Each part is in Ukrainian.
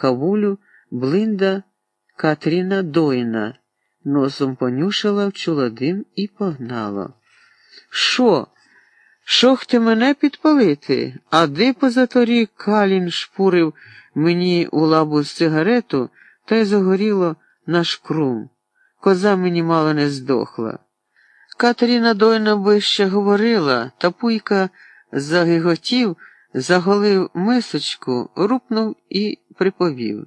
кавулю блинда Катріна Дойна, носом понюшала, вчула дим і погнала. Що? Що хти мене підпалити? А де позаторік Калін шпурив мені у лабу з цигарету та й загоріло на шкрум. Коза мені мало не здохла. Катерина дойно би ще говорила, та пуйка загиготів, заголив мисочку, рупнув і приповів.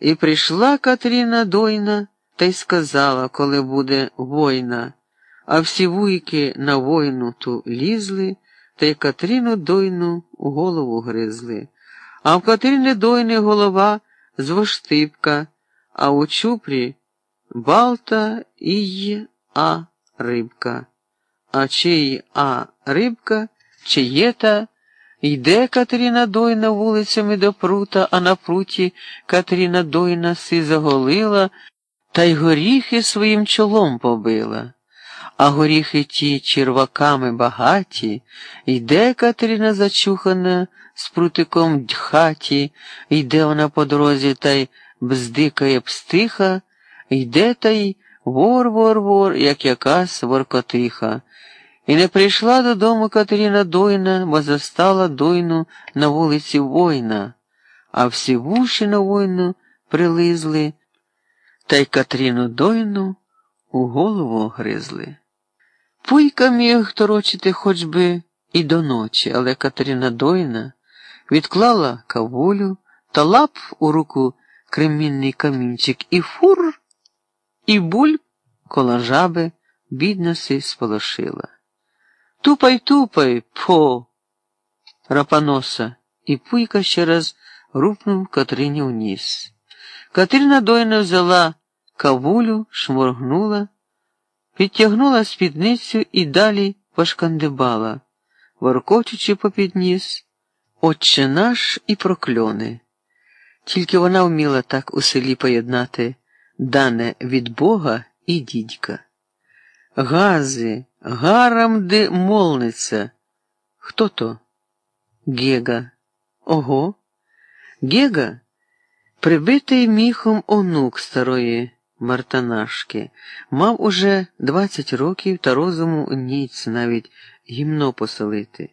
І прийшла Катерина дойна та й сказала, коли буде война, а всі вуйки на войну ту лізли, та й Катерину дойну голову гризли. А в Катерини дойни голова звоштипка, а у чупрі балта і а рибка. А чий а рибка, чиєта, йде Катерина Дойна вулицями до прута, а на пруті Катерина Дойна си заголила та й горіхи своїм чолом побила. А горіхи ті черваками багаті, йде Катерина зачухана з прутиком дхаті, йде вона по дорозі та й бздикає пстиха, йде та й вор-вор-вор, як якась воркотиха. І не прийшла додому Катерина Дойна, бо застала дойну на вулиці Война, а всі вуші на войну прилизли, та й Катерину Дойну у голову гризли. Пуйка міг торочити хоч би і до ночі, але Катерина Дойна відклала кавулю та лап у руку кремінний камінчик і фур, і буль коло жаби бідно си сполошила. Тупай, тупай, по, рапаноса, і пуйка ще раз рупнув Катерині вниз. Катерина Дойна взяла кавулю, шморгнула, підтягнула спідницю і далі пошкандибала, воркочучи попід ніс, Отче наш і прокльони. Тільки вона вміла так у селі поєднати дане від Бога і дідька. Гази, гарам де молниця. Хто то? Гега. Ого. Гега прибитий міхом онук старої мартанашки, мав уже двадцять років та розуму ніць навіть гімно поселити.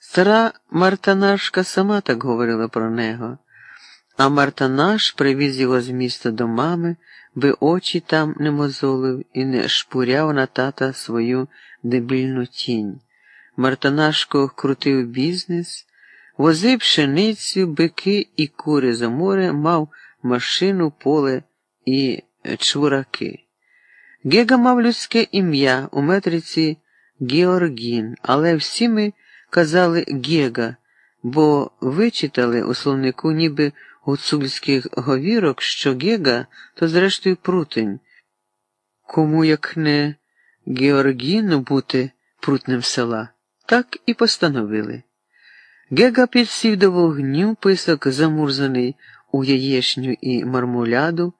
Стара Мартанашка сама так говорила про нього, а Мартанаш привіз його з міста до мами, би очі там не мозолив і не шпуряв на тата свою дебільну тінь. Мартанашко крутив бізнес, возив пшеницю, бики і кури за море, мав машину, поле і чураки. Гега мав людське ім'я у метриці Георгін, але всі ми казали Гега, бо вичитали у словнику ніби гуцульських говірок, що Гега то, зрештою, прутень. Кому як не Георгіну бути прутнем села, так і постановили. Гега підсів до вогню, писок замурзаний у яєчню і мармуляду,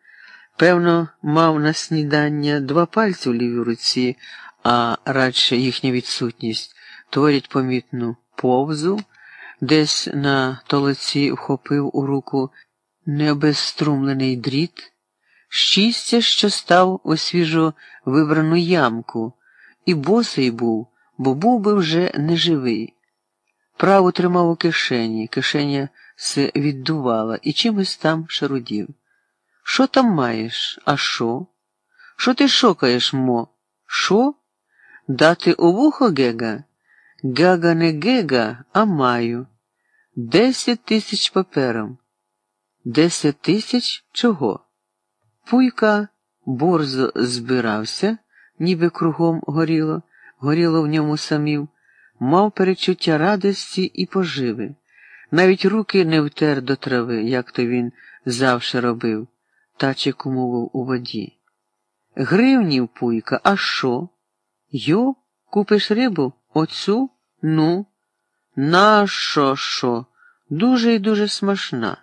певно, мав на снідання два пальці в лівій руці, а радше їхня відсутність творять помітну повзу, десь на толоці вхопив у руку необезструмлений дріт, щастя, що став у свіжо вибрану ямку, і босий був, бо був би вже неживий. Праву тримав у кишені, кишеня се віддувала і чимось там шарудів. Що там маєш? А що? Що ти шокаєш, мо? Що? Дати у вухо гега? Гага не гега, а маю. Десять тисяч папером. Десять тисяч чого? Пуйка борзо збирався, ніби кругом горіло, горіло в ньому самів, мав перечуття радості і поживи. Навіть руки не втер до трави, як то він завше робив, тачик умовив у воді. Гривнів пуйка, а що? Йо, купиш рибу? Оцю? Ну, нащо що? Дуже і дуже смачна.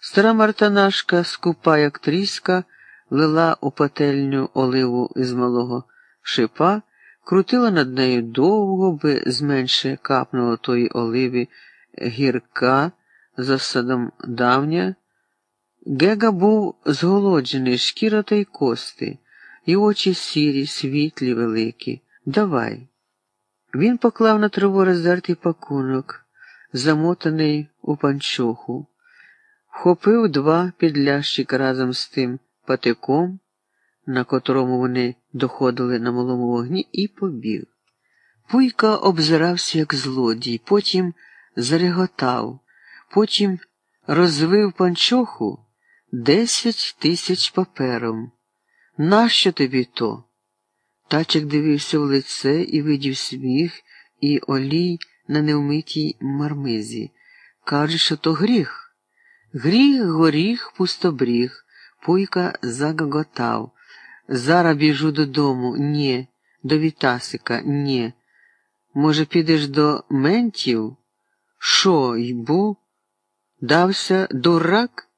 Стара мартанашка, скупа, як тріска, лила у пательню оливу із малого шипа, крутила над нею довго, би зменше капнуло тої оливи гірка за садом давня. Гега був зголоджений, шкіра та й кости, і очі сірі, світлі, великі. Давай. Він поклав на траву роздертий пакунок, замотаний у панчоху, вхопив два підлящика разом з тим патиком, на котрому вони доходили на малому вогні, і побіг. Пуйка обзирався, як злодій, потім зареготав, потім розвив панчоху десять тисяч папером. Нащо тобі то? Тачик дивився в лице і видів сміх і олій на невмитій мармизі. Каже, що то гріх. Гріх, горіх, пустобріг. Пуйка загоготав. Зара біжу додому. Ні. До Вітасика, ні. Може, підеш до ментів? Шо, йбу? Дався дурак?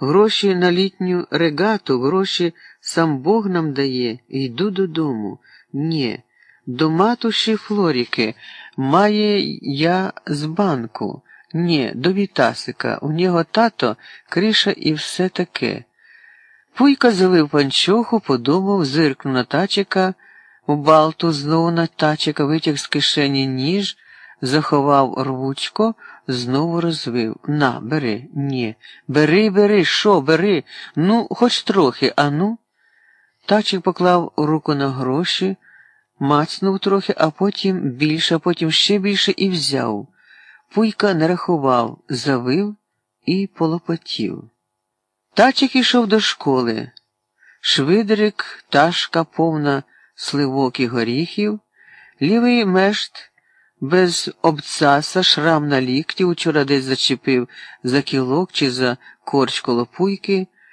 Гроші на літню регату, гроші сам Бог нам дає. Йду додому. Ні. До матуші Флоріки. Має я з банку. Ні, до Вітасика. У нього тато, криша і все таке. Пуйка завив панчоху, подумав, зиркнув на тачика, у балту знову на тачика витяг з кишені ніж, заховав рвучко, знову розвив. На, бери, ні. Бери, бери, що, бери? Ну, хоч трохи, а ну. Тачик поклав руку на гроші, мацнув трохи, а потім більше, а потім ще більше і взяв. Пуйка не рахував, завив і полопотів. Тачик ішов до школи. Швидрик, ташка повна сливок і горіхів, лівий мешт без обцаса, шрам на лікті, учора десь зачепив за кілок чи за корч коло пуйки,